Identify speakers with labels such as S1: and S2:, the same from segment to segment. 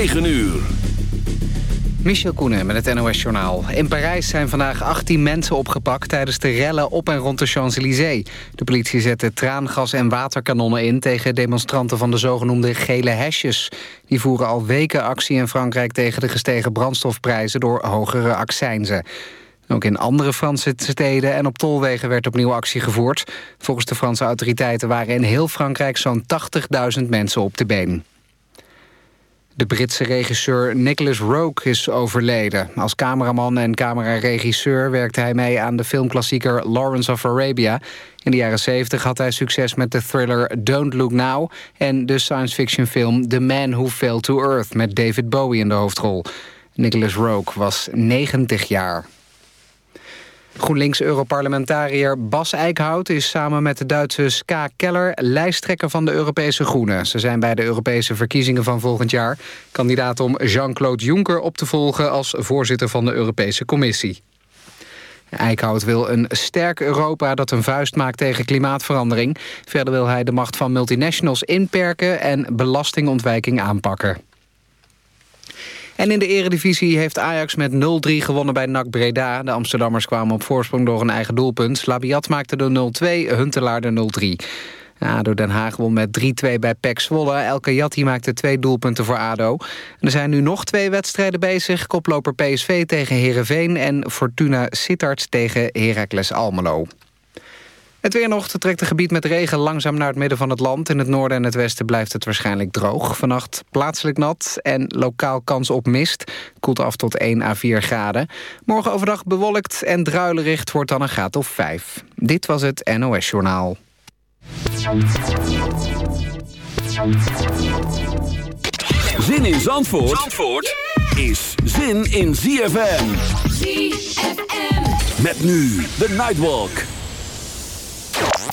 S1: 9 uur.
S2: Michel Koenen met het NOS-journaal. In Parijs zijn vandaag 18 mensen opgepakt... tijdens de rellen op en rond de Champs-Élysées. De politie zette traangas en waterkanonnen in... tegen demonstranten van de zogenoemde gele hesjes. Die voeren al weken actie in Frankrijk... tegen de gestegen brandstofprijzen door hogere accijnzen. Ook in andere Franse steden en op tolwegen werd opnieuw actie gevoerd. Volgens de Franse autoriteiten waren in heel Frankrijk zo'n 80.000 mensen op de been. De Britse regisseur Nicholas Rogue is overleden. Als cameraman en cameraregisseur werkte hij mee aan de filmklassieker Lawrence of Arabia. In de jaren 70 had hij succes met de thriller Don't Look Now... en de science fiction film The Man Who Fell to Earth... met David Bowie in de hoofdrol. Nicholas Rogue was 90 jaar. GroenLinks-europarlementariër Bas Eickhout is samen met de Duitse Ska Keller lijsttrekker van de Europese Groenen. Ze zijn bij de Europese verkiezingen van volgend jaar kandidaat om Jean-Claude Juncker op te volgen als voorzitter van de Europese Commissie. Eickhout wil een sterk Europa dat een vuist maakt tegen klimaatverandering. Verder wil hij de macht van multinationals inperken en belastingontwijking aanpakken. En in de eredivisie heeft Ajax met 0-3 gewonnen bij NAC Breda. De Amsterdammers kwamen op voorsprong door een eigen doelpunt. Labiat maakte de 0-2, Huntelaar de 0-3. ADO Den Haag won met 3-2 bij PEC Zwolle. Elke Jatti maakte twee doelpunten voor ADO. er zijn nu nog twee wedstrijden bezig. Koploper PSV tegen Heerenveen en Fortuna Sittard tegen Heracles Almelo. Het weer nog trekt het gebied met regen langzaam naar het midden van het land. In het noorden en het westen blijft het waarschijnlijk droog. Vannacht plaatselijk nat en lokaal kans op mist. Koelt af tot 1 à 4 graden. Morgen overdag bewolkt en druilerig wordt dan een graad of 5. Dit was het NOS Journaal.
S1: Zin in Zandvoort, Zandvoort is zin in ZFM. ZFM. Met nu de Nightwalk.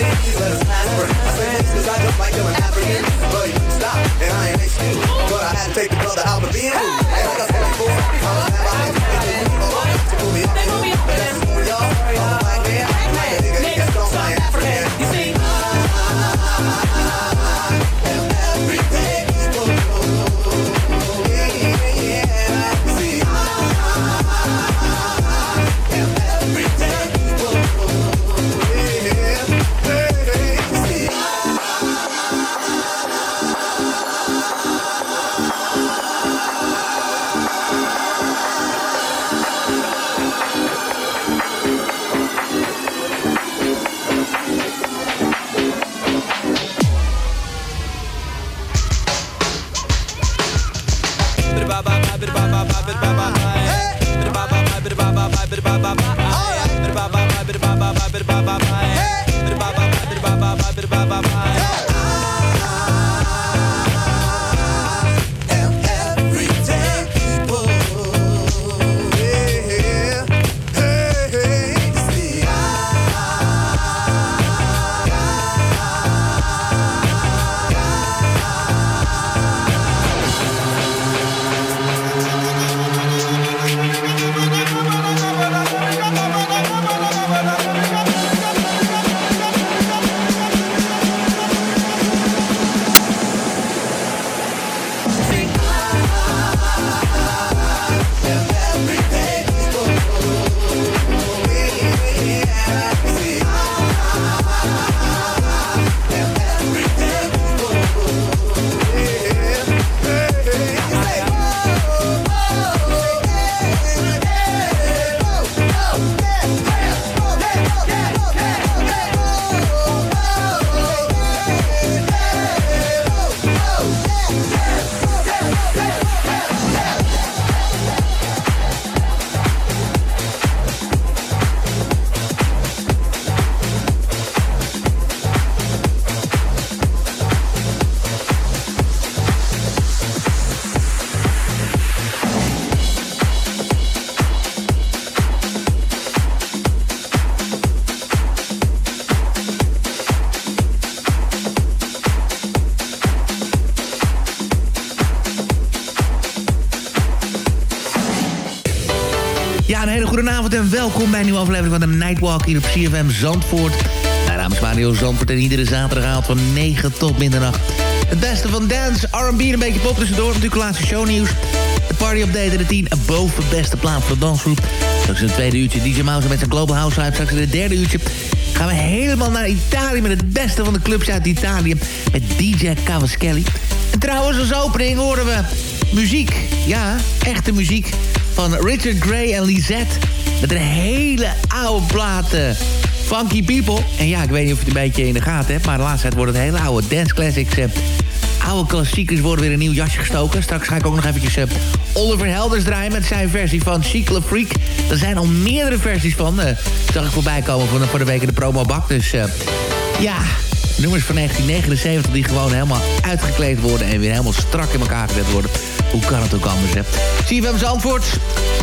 S3: believers.
S4: My friends, I don't like them African. But you stop, and I ain't excuse. But I had to take the brother out of being rude. And like I said before, I was mad about him. They just move me up, they move me up, and that's
S3: welkom bij een nieuwe aflevering van de Nightwalk hier op CFM Zandvoort. Mijn naam is Mario Zandvoort en iedere zaterdagavond van 9 tot middernacht. Het beste van dance, R&B en een beetje pop tussendoor. Natuurlijk laatste shownieuws. De party update en de 10 boven beste plaat voor de dansgroep. Straks in het tweede uurtje DJ Mouse met zijn Global House Live. Straks in het derde uurtje gaan we helemaal naar Italië... met het beste van de clubs uit Italië. Met DJ Cavaschelli. En trouwens als opening horen we muziek. Ja, echte muziek van Richard Gray en Lisette. Met een hele oude plaat. Uh, Funky People. En ja, ik weet niet of je het een beetje in de gaten hebt... maar de laatste tijd worden het hele oude dance classics... Uh, oude klassiekers worden weer een nieuw jasje gestoken. Straks ga ik ook nog eventjes uh, Oliver Helders draaien... met zijn versie van Chic Le Freak. Er zijn al meerdere versies van. Uh, zag ik voorbij komen de, voor de week in de promobak. Dus ja, nummers van 1979 die gewoon helemaal uitgekleed worden... en weer helemaal strak in elkaar gezet worden. Hoe kan het ook anders, hè? Hem antwoord?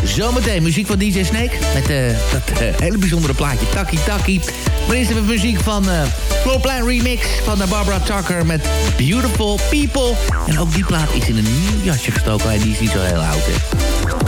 S3: Zometeen muziek van DJ Snake. Met uh, dat uh, hele bijzondere plaatje Taki Taki. Maar eerst hebben we muziek van uh, Floorplan Remix van Barbara Tucker met Beautiful People. En ook die plaat is in een nieuw jasje gestoken. En die is niet zo heel oud, hè.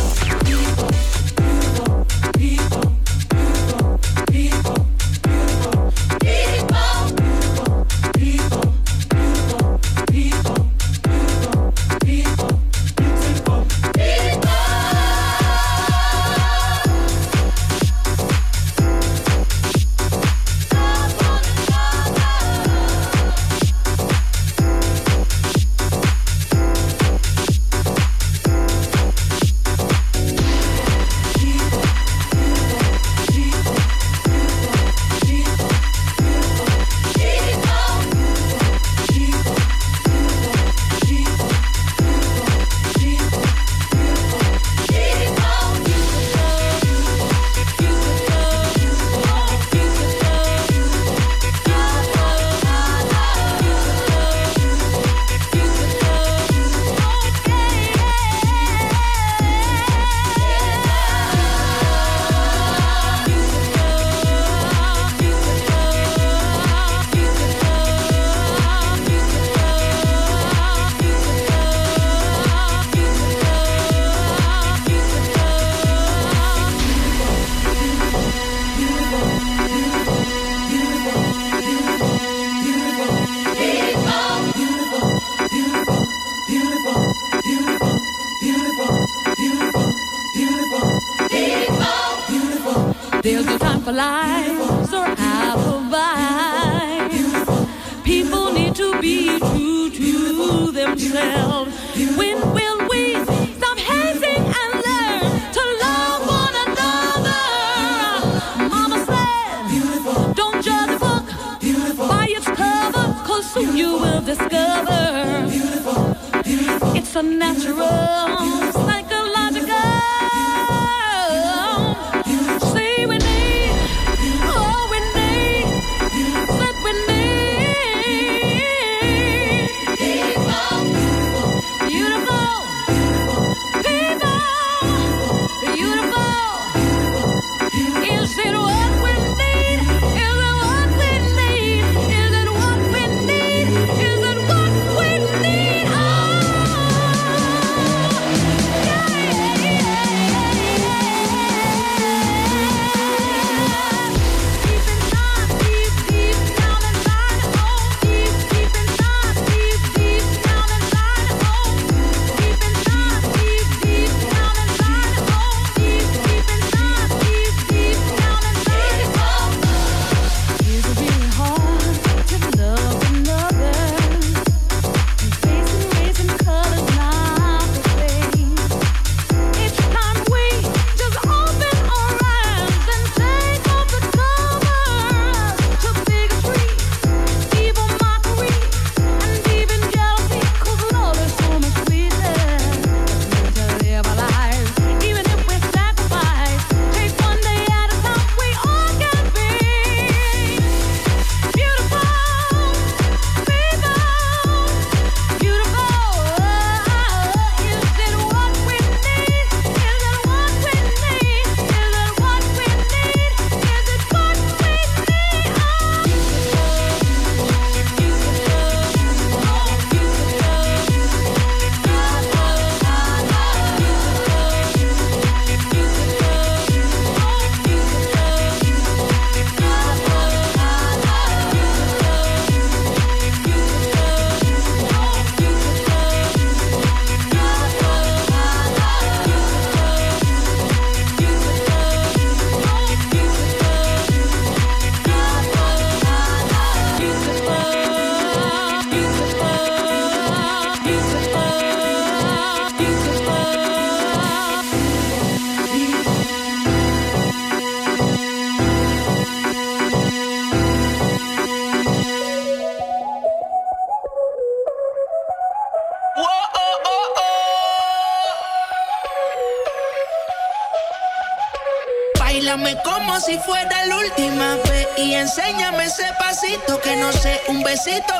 S5: supernatural.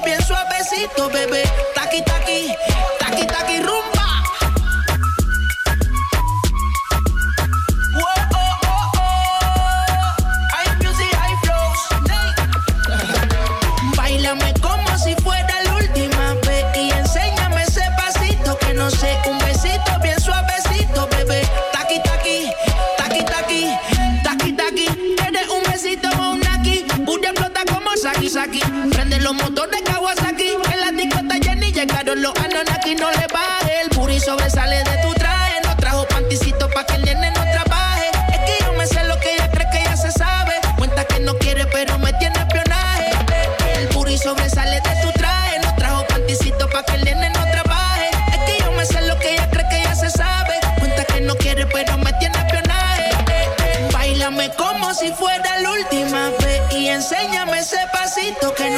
S5: bien suavecito, bebé. Taqui, taqui.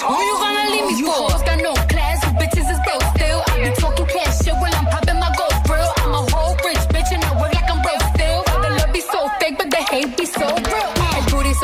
S6: who you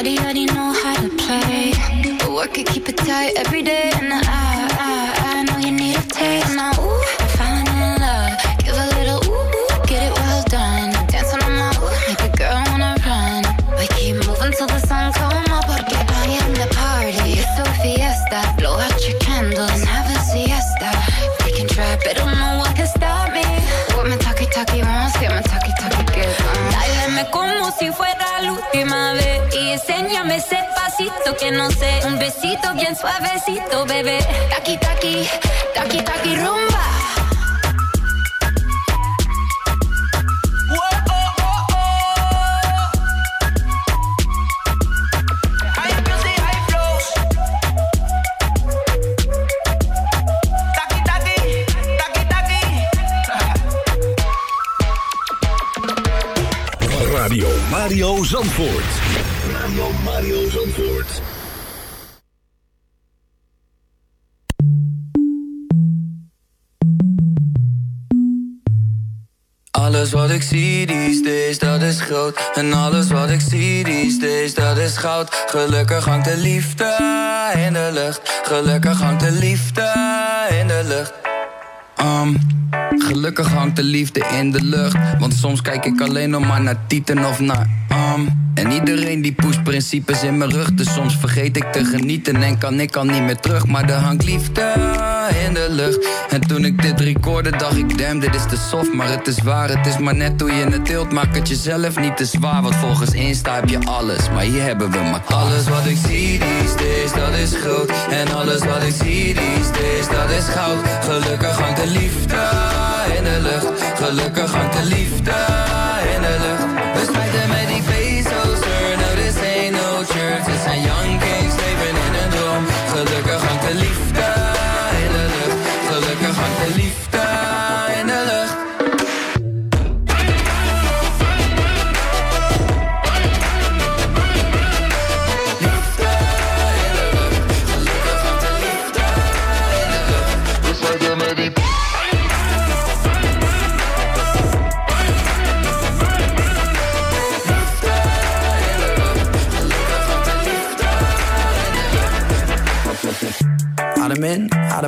S7: Body already know how to play. But work it, keep it tight every day. And I, I, I know you need a taste. Now, ooh, I'm falling in love. Give a little ooh, ooh, get it well done. Dancing on my ooh, make a girl wanna run. We keep moving till the sun come up. Porque I am the party. It's a fiesta. Blow out your candles and have a siesta. We can try, but don't know what can stop me. What me talkie talkie wants, get me talkie talkie get on.
S8: Báilame como si fuera última vez y enséñame ese pasito que no sé, un besito bien suavecito, bebé. Taki taki, taki taki rumba.
S1: Mario Zandvoort. Radio Mario Zandvoort.
S9: Alles wat ik zie these days, dat is groot. En alles wat ik zie these days, dat is goud. Gelukkig hangt de liefde in de lucht. Gelukkig hangt de liefde in de lucht. Um, gelukkig hangt de liefde in de lucht. Want soms kijk ik alleen nog maar naar Tieten of naar um. En iedereen die poest principes in mijn rug. Dus soms vergeet ik te genieten en kan ik al niet meer terug. Maar er hangt liefde in de lucht. En toen ik dit recorde, dacht ik, damn, dit is te soft. Maar het is waar, het is maar net hoe je het deelt. Maak het jezelf niet te zwaar, want volgens Insta heb je alles. Maar hier hebben we maar alles wat ik zie these days, dat is groot. En alles wat ik zie these days, dat is goud. Gelukkig hangt de liefde in de lucht. Gelukkig hangt de liefde in de lucht.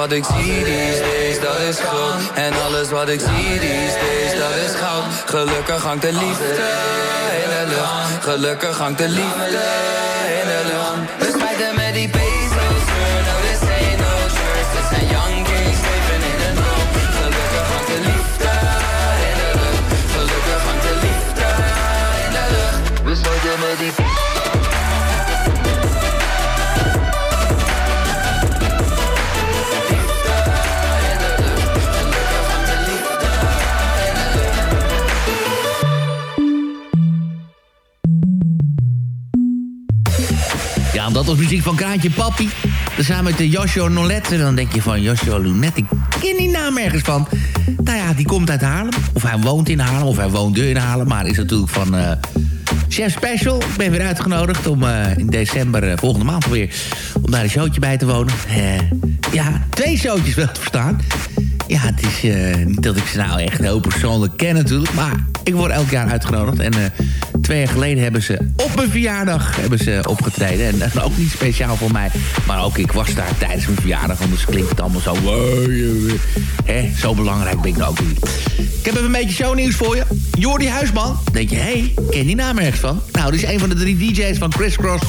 S9: wat ik zie these days, dat is groot. En alles wat ik zie these days, dat is goud. Gelukkig hangt de liefde in de. Gelukkig hangt de liefde
S3: muziek van Kraantje Papi. Samen met de Joshua Nolet. En dan denk je van Joshua Lunet, ik ken die naam ergens van. Nou ja, die komt uit Haarlem. Of hij woont in Haarlem, of hij woonde in Haarlem. Maar is natuurlijk van uh, Chef Special. Ik ben weer uitgenodigd om uh, in december, volgende maand weer... om daar een showtje bij te wonen. ja, twee showtjes wel te verstaan. Ja, het is niet dat ik ze nou echt heel persoonlijk ken natuurlijk. Maar ik word elk jaar uitgenodigd. En twee jaar geleden hebben ze op mijn verjaardag hebben ze opgetreden. En dat ook niet speciaal voor mij. Maar ook ik was daar tijdens mijn verjaardag. Anders klinkt het allemaal zo... Hè, zo belangrijk ben ik nou ook niet. Ik heb even een beetje shownieuws voor je. Jordi Huisman. denk je, hé, ken die naam ergens van? Nou, dit is een van de drie DJ's van Chris Cross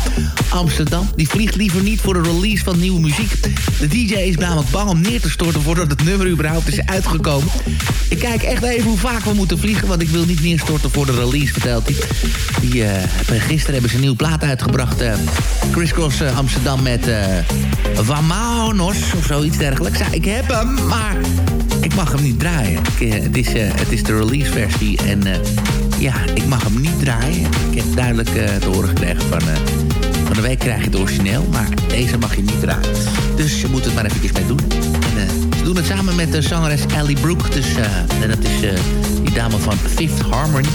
S3: Amsterdam. Die vliegt liever niet voor de release van nieuwe muziek. De DJ is namelijk bang om neer te storten voordat het nummer überhaupt is uitgekomen. Ik kijk echt even hoe vaak we moeten vliegen, want ik wil niet neerstorten voor de release, vertelt hij. Die, uh, gisteren hebben ze een nieuwe plaat uitgebracht. Uh, Chris Cross uh, Amsterdam met Vamanos of zoiets dergelijks. Ik heb hem, maar ik mag hem niet draaien. Het, is, het is de release versie en ja, ik mag hem niet draaien. Ik heb duidelijk te horen gekregen van... van de week krijg je het origineel, maar deze mag je niet draaien. Dus je moet het maar eventjes mee doen. En, ze doen het samen met de zangeres Ellie Brook. Dus, en dat is die dame van Fifth Harmony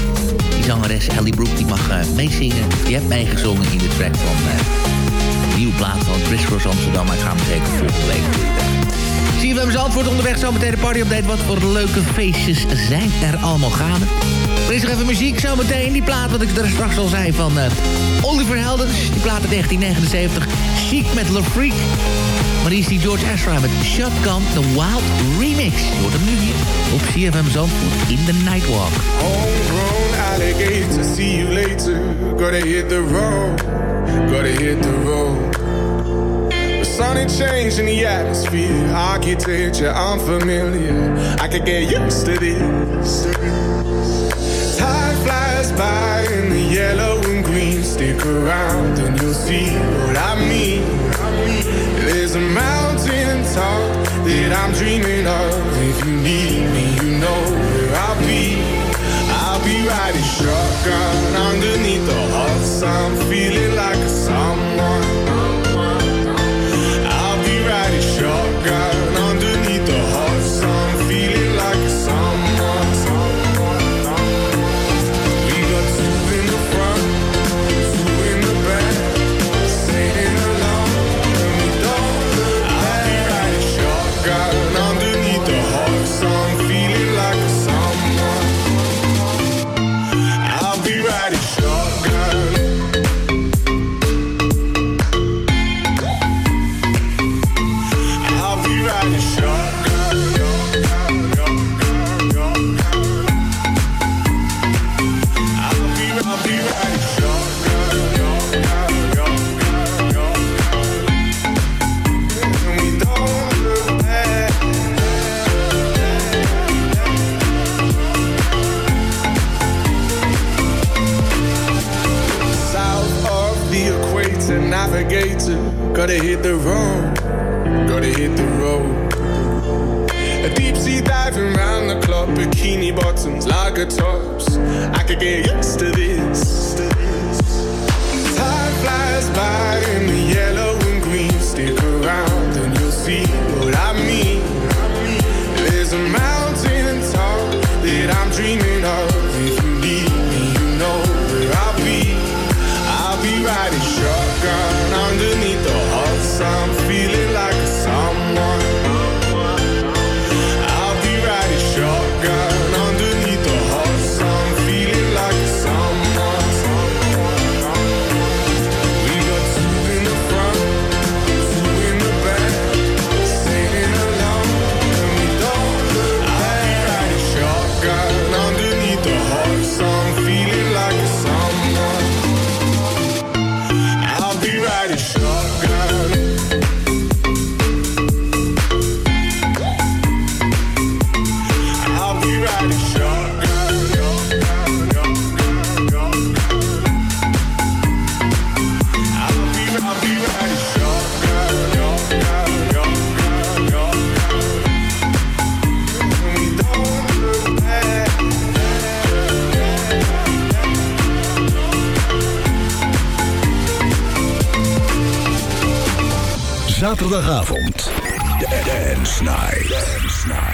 S3: zangeres Ellie Brook die mag uh, meezingen. Die heeft meegezongen in de track van uh, de nieuwe plaat van Chris Cross Amsterdam. Ik ga hem zeker volgende week hem antwoord onderweg zometeen de party update. Wat voor leuke feestjes zijn er allemaal gaande. Er is nog even muziek zometeen. Die plaat wat ik er straks al zei van uh, Oliver Heldens. Die plaat uit 1979. Chic met Le Freak. Maar hier is die George Ezra met Shotgun The Wild Remix. Je hoort hem nu hier op CFM Zandvoort in the Nightwalk.
S10: Homegrown alligator, see you later. Gotta hit the road, gotta hit the road. The sun ain't changed in the atmosphere. Architecture unfamiliar. I could get used to this. Time flies by in the yellow and green. Stick around and you'll see what I mean. There's a mountain top that I'm dreaming of. If you need me, you know where I'll be. I'll be riding shotgun underneath the hot sun, feeling navigator. Gotta hit the road, gotta hit the road. A deep sea diving round the clock, bikini bottoms, lager tops. I could get used to this. Time flies by in the
S11: zaterdagavond. Dance Night. Dance Night.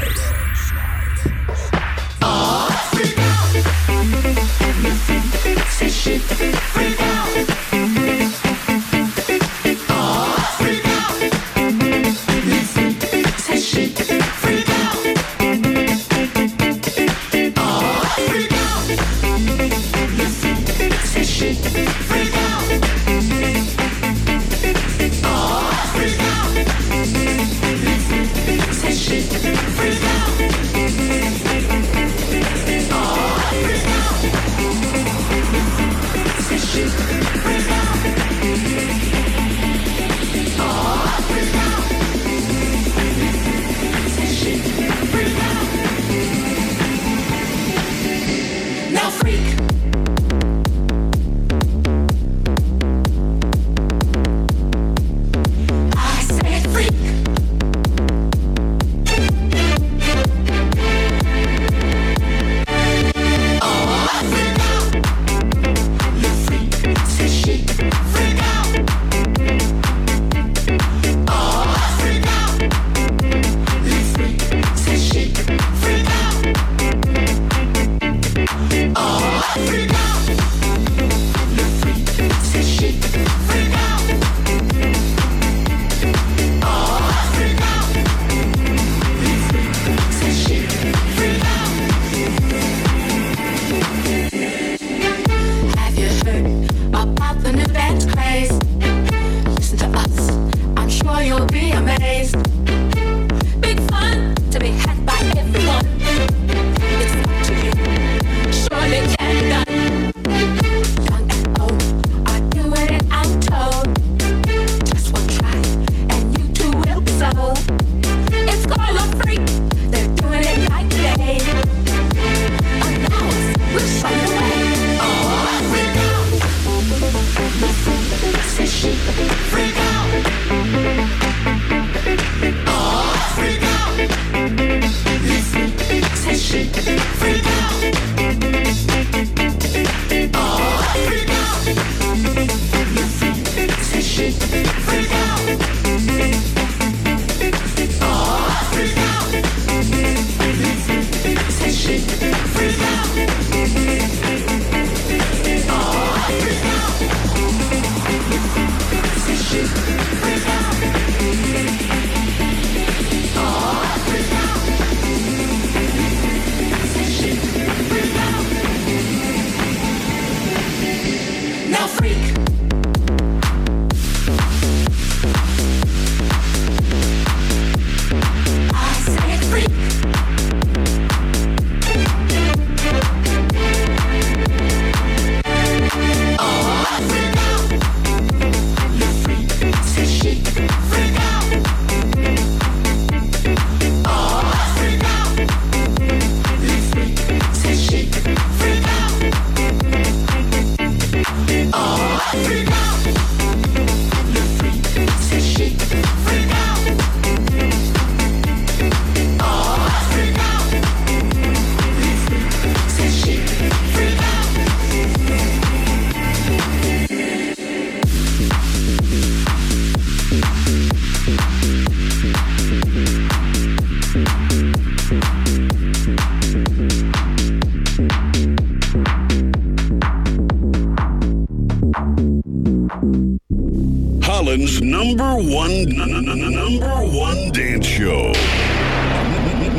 S3: number one, number one dance show.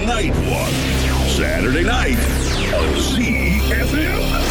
S3: Night one, Saturday night on ZFM.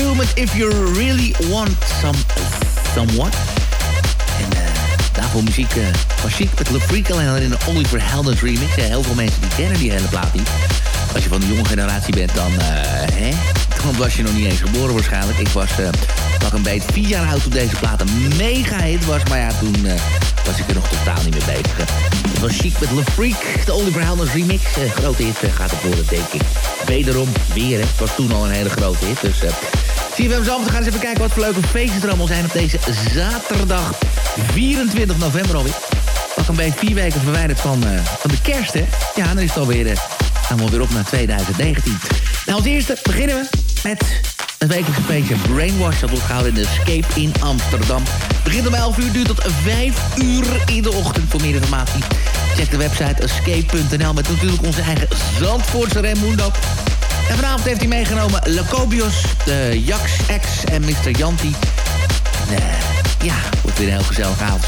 S3: Player 2 met If You Really Want Some, Someone. En uh, daarvoor muziek uh, Chic met Le Freak alleen in de Oliver Heldens remix. Heel veel mensen die kennen die hele plaat niet. Als je van de jonge generatie bent, dan, hè? dan was je nog niet eens geboren waarschijnlijk. Ik was nog een beetje vier jaar oud toen deze plaat een mega hit was. Maar ja, toen was ik er nog totaal niet mee bezig. Het was chic met Le Freak, de Oliver Heldens remix. Grote hit gaat het worden, denk ik. Wederom weer. Het was toen al een hele grote hit. Dus je hem. We gaan eens even kijken wat voor leuke feestjes er allemaal zijn op deze zaterdag 24 november alweer. Pak een beetje vier weken verwijderd van, van de kerst, hè. Ja, dan is het alweer, uh, gaan we op naar 2019. Nou, als eerste beginnen we met het wekelijkse feestje Brainwash. Dat wordt gehouden in de Escape in Amsterdam. Begint om 11 uur, duurt tot 5 uur in de ochtend. Voor meer informatie check de website escape.nl... met natuurlijk onze eigen Zandvoortse Raimundo. En vanavond heeft hij meegenomen Lacobios, de Jax X en Mr. Janti. En, uh, ja, wordt weer een heel gezellig avond.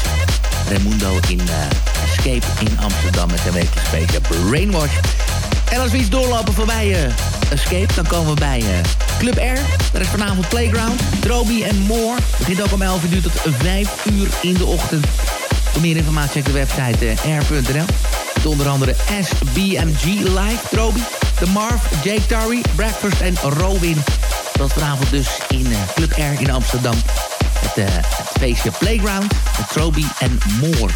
S3: Raimundo in uh, Escape in Amsterdam met de wekelijkse feestje Brainwash. En als we iets doorlopen voorbij uh, Escape, dan komen we bij Club R. Daar is vanavond Playground, Droby en More. Begint ook om 11 uur, tot 5 uur in de ochtend. Voor meer informatie check de website r.nl. Met onder andere SBMG Live, Droby, The Marv, Jake Tarry, Breakfast en Robin. Dat vanavond dus in Club R in Amsterdam. Het, het feestje Playground, met Troby en More.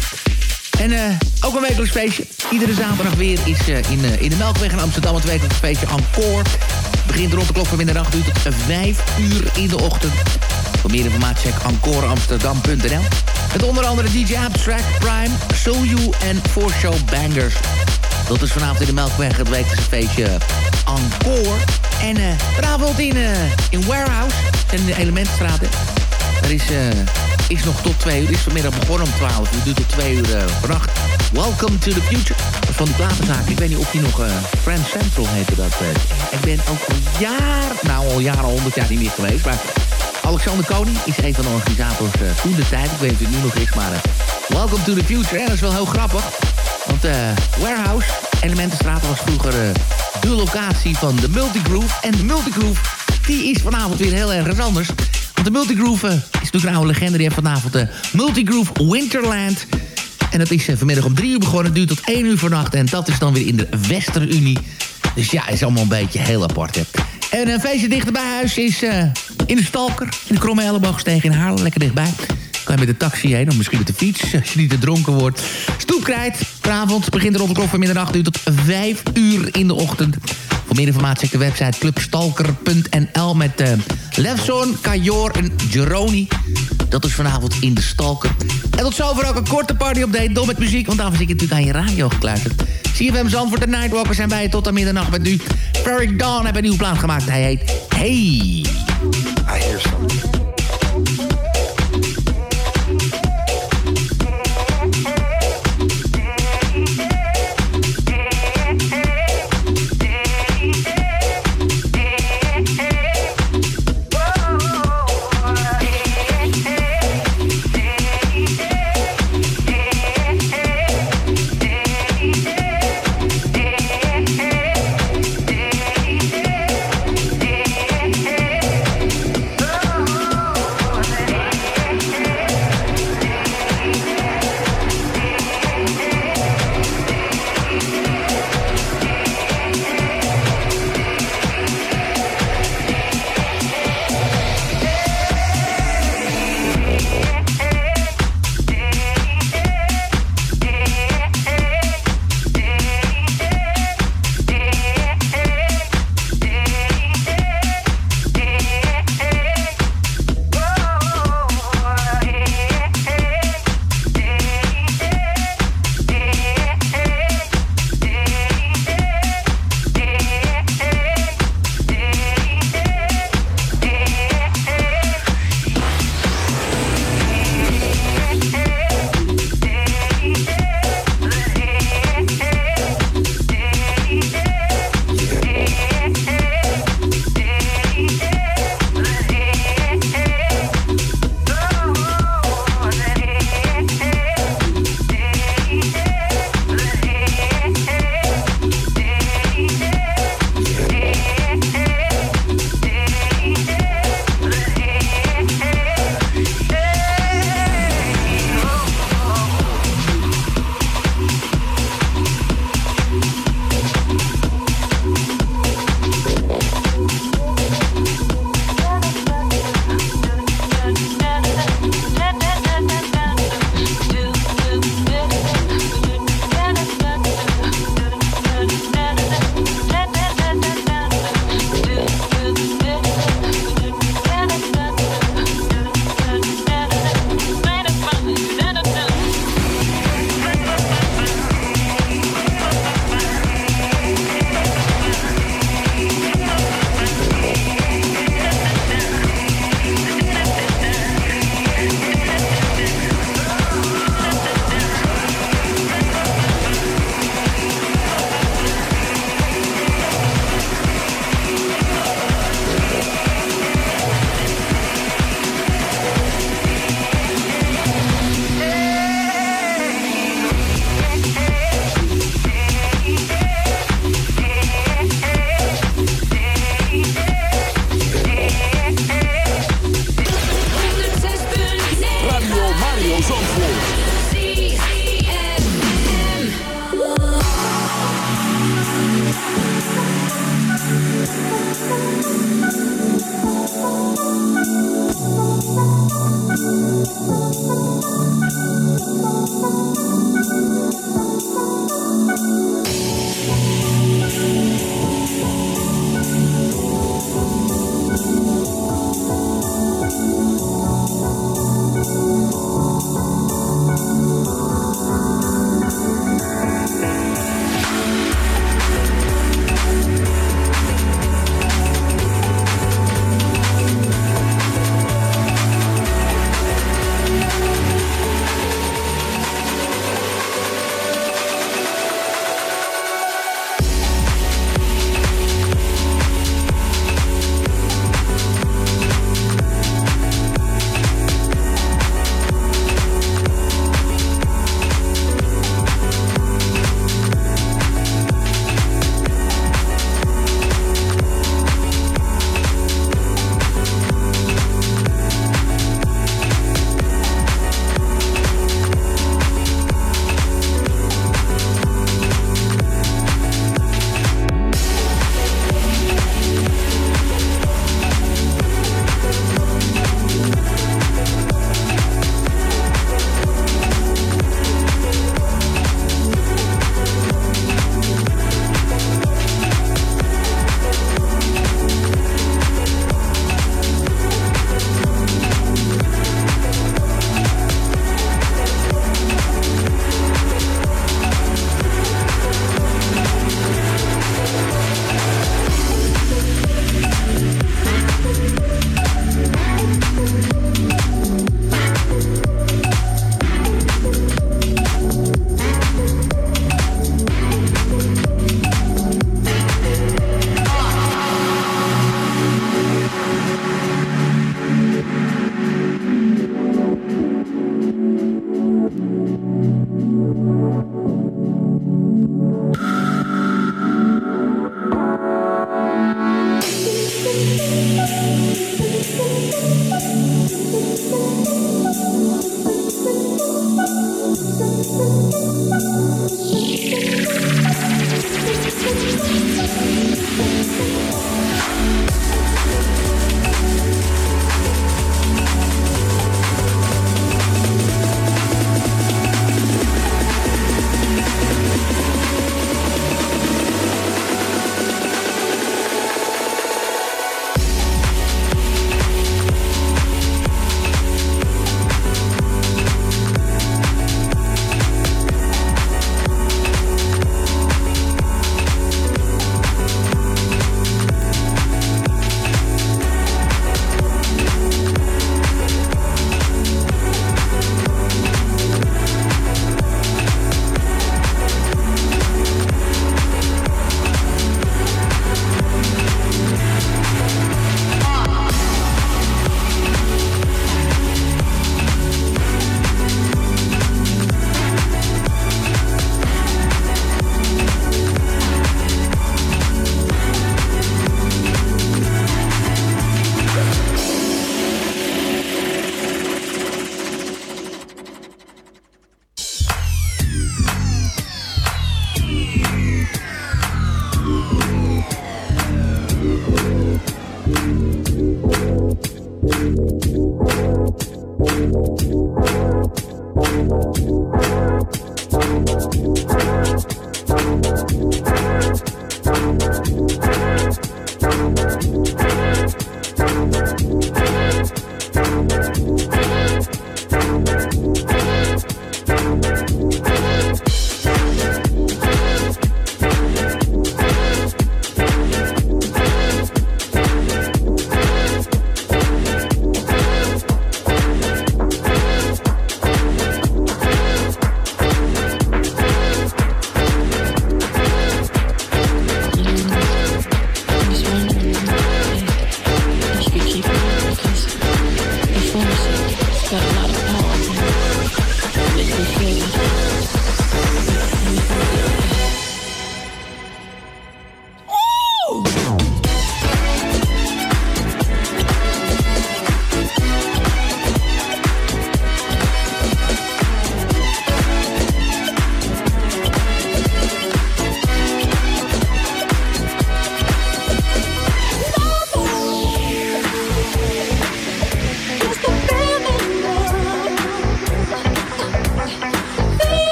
S3: En uh, ook een wekelijks feestje. Iedere zaterdag weer is uh, in, uh, in de Melkweg in Amsterdam het wekelijks feestje Encore. Begint rond de klok van middernacht, duurt tot 5 uur in de ochtend. Voor meer informatie check encoreamsterdam.nl. Met onder andere DJ Abstract, Prime, Soul You en For Show Bangers. Dat is vanavond in de Melkweg het wekelijks feestje Encore. En vanavond in, in Warehouse, in de Elementenstraat. Er is is nog tot twee uur. Is vanmiddag begonnen om 12 uur. Duurt tot twee uur uh, vannacht. Welcome to the future. Van die platenzaak. Ik weet niet of die nog uh, Central heette dat. Uh. Ik ben ook al jaren, nou al jaren, honderd jaar niet meer geweest. Maar Alexander Koning is een van de organisators toen de tijd. Ik weet het nu nog is, maar Welcome to the future. En dat is wel heel grappig. Want Warehouse, Elementenstraat, was vroeger de locatie van de Multigroove. En de Multigroove, die is vanavond weer heel erg anders. Want de Multigroove uh, is natuurlijk een oude legende. Die heeft vanavond de Multigroove Winterland. En dat is vanmiddag om drie uur begonnen. Duurt tot één uur vannacht. En dat is dan weer in de Westerunie. Dus ja, is allemaal een beetje heel apart. Hè. En een feestje dichter bij huis is in de Stalker. In de Kromme Elleboogsteeg in Haarlem. Lekker dichtbij. Kan je met de taxi heen, of misschien met de fiets, als je niet te dronken wordt. Stoepkrijt, vanavond begint de klok van middernacht uur tot vijf uur in de ochtend. Voor meer informatie check de website clubstalker.nl met uh, Lefson, Kajor en Geroni. Dat is vanavond in de Stalker. En tot zover ook een korte party-update, door met muziek, want daarvoor zit je natuurlijk aan je radio gekluisterd. CFM Zandvoort de Nightwalkers zijn bij je tot aan middernacht met nu. Ferric Dawn hebben een nieuwe plaat gemaakt. Hij heet Hey. I hear something.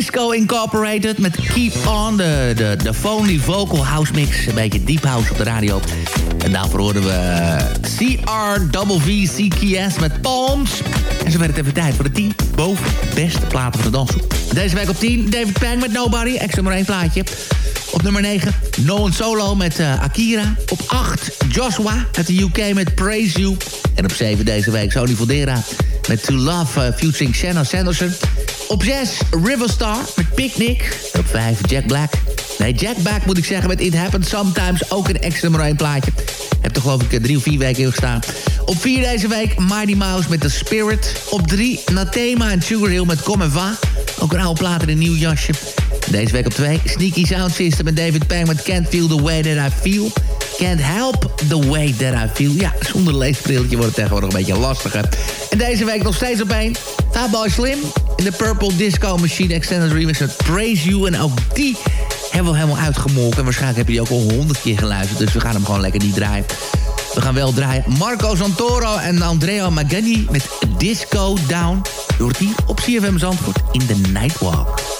S3: Disco Incorporated met Keep On. De, de, de Phony Vocal House Mix. Een beetje deep house op de radio. En daarvoor hoorden we eh, CRWV CKS met Palms. En zo werd het even tijd voor de 10 boven beste platen van de dansgroep. Deze week op 10 David Pang met Nobody. Extra maar één plaatje. Op nummer 9 No One Solo met uh, Akira. Op 8 Joshua uit de UK met Praise You. En op 7 deze week Sony Voldera met To Love uh, featuring Shannon Sanderson. Op 6 Riverstar met Picnic. En op 5 Jack Black. Nee, Jack Black moet ik zeggen met It Happens Sometimes. Ook een extra maar één plaatje. Heb er geloof ik drie of vier weken in gestaan. Op 4 deze week Mighty Mouse met The Spirit. Op 3 Nathema en Sugar Hill met Come Va. Ook een oude plaat in een nieuw jasje. Deze week op 2 Sneaky Sound System en David Pang met Can't Feel The Way That I Feel. Can't Help The Way That I Feel. Ja, zonder leesbrilletje wordt het tegenwoordig een beetje lastiger. En deze week nog steeds op 1 Fatboy Slim in de Purple Disco Machine Extended Remix met Praise You. En ook die hebben we helemaal uitgemolken. En waarschijnlijk heb je die ook al honderd keer geluisterd. Dus we gaan hem gewoon lekker niet draaien. We gaan wel draaien Marco Santoro en Andrea Magani met Disco Down. Door hier op CFM Zandvoort in de Nightwalk.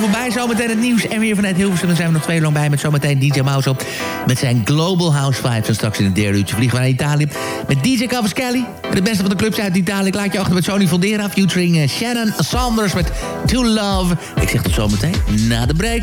S3: voorbij. Zometeen het nieuws en weer vanuit Hilversum. Dan zijn we nog twee lang bij met zometeen DJ Mouse op. Met zijn Global House Vibes. En straks in de derde uurtje vliegen we naar Italië. Met DJ Cavaschelli. Met De beste van de clubs uit Italië. Ik laat je achter met Sony Voldera. Featuring eh, Shannon Sanders met To Love. Ik zeg tot zometeen na de break.